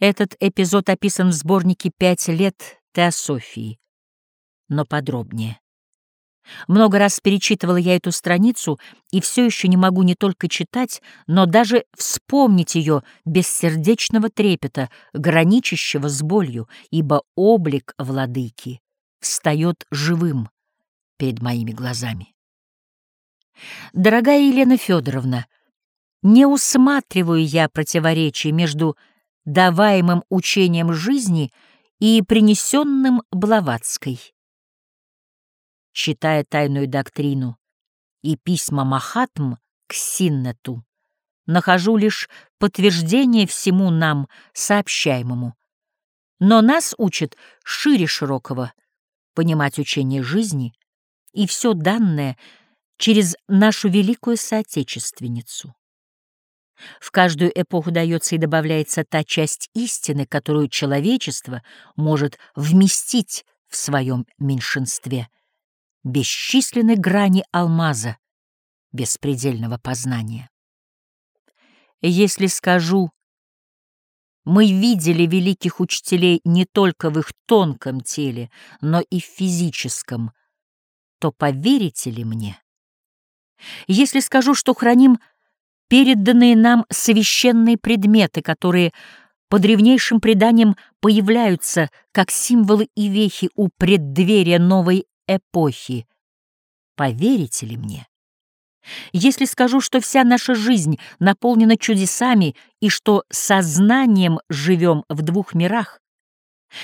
Этот эпизод описан в сборнике «Пять лет теософии», но подробнее. Много раз перечитывала я эту страницу и все еще не могу не только читать, но даже вспомнить ее без сердечного трепета, граничащего с болью, ибо облик владыки встает живым перед моими глазами. Дорогая Елена Федоровна, не усматриваю я противоречий между даваемым учением жизни и принесенным Блаватской. Читая тайную доктрину и письма Махатм к Синнету, нахожу лишь подтверждение всему нам сообщаемому. Но нас учат шире широкого понимать учение жизни и все данное через нашу великую соотечественницу. В каждую эпоху дается и добавляется та часть истины, которую человечество может вместить в своем меньшинстве. Бесчисленны грани алмаза беспредельного познания. Если скажу, мы видели великих учителей не только в их тонком теле, но и в физическом, то поверите ли мне? Если скажу, что храним переданные нам священные предметы, которые по древнейшим преданиям появляются как символы и вехи у преддверия новой эпохи. Поверите ли мне? Если скажу, что вся наша жизнь наполнена чудесами и что сознанием живем в двух мирах,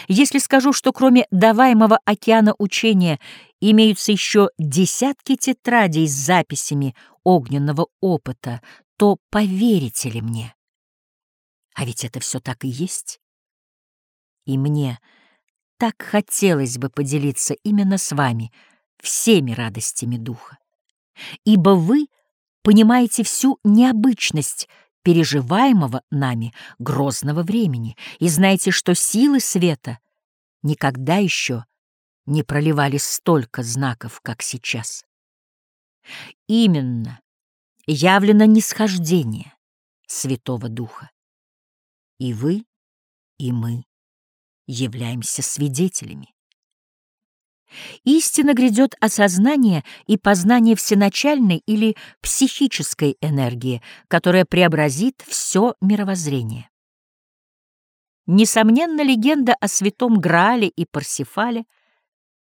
если скажу, что кроме даваемого океана учения имеются еще десятки тетрадей с записями огненного опыта, то поверите ли мне? А ведь это все так и есть. И мне так хотелось бы поделиться именно с вами всеми радостями духа, ибо вы понимаете всю необычность переживаемого нами грозного времени и знаете, что силы света никогда еще не проливали столько знаков, как сейчас. Именно явлено нисхождение Святого Духа. И вы, и мы являемся свидетелями. Истина грядет осознание и познание всеначальной или психической энергии, которая преобразит все мировоззрение. Несомненно, легенда о святом Граале и Парсифале,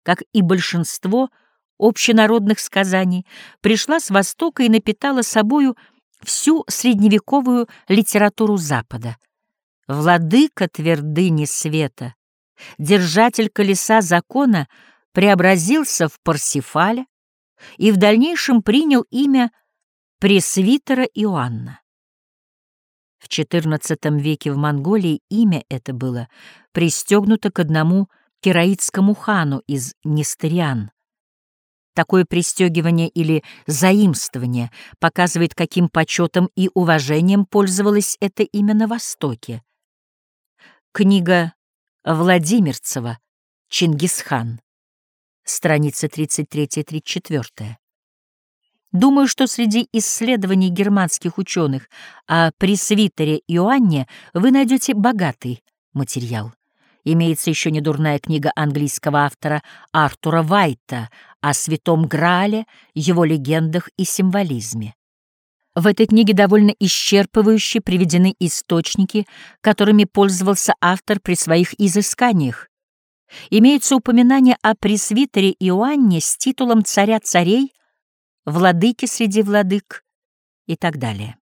как и большинство общенародных сказаний, пришла с Востока и напитала собою всю средневековую литературу Запада. Владыка твердыни света, держатель колеса закона — преобразился в Парсифаля и в дальнейшем принял имя пресвитера Иоанна. В XIV веке в Монголии имя это было пристегнуто к одному кераитскому хану из Нестериан. Такое пристегивание или заимствование показывает, каким почетом и уважением пользовалось это имя на Востоке. Книга Владимирцева «Чингисхан» страница 33-34. Думаю, что среди исследований германских ученых о пресвитере Иоанне вы найдете богатый материал. Имеется еще недурная книга английского автора Артура Вайта о святом Граале, его легендах и символизме. В этой книге довольно исчерпывающе приведены источники, которыми пользовался автор при своих изысканиях, Имеется упоминание о пресвитере Иоанне с титулом царя царей, владыки среди владык и так далее.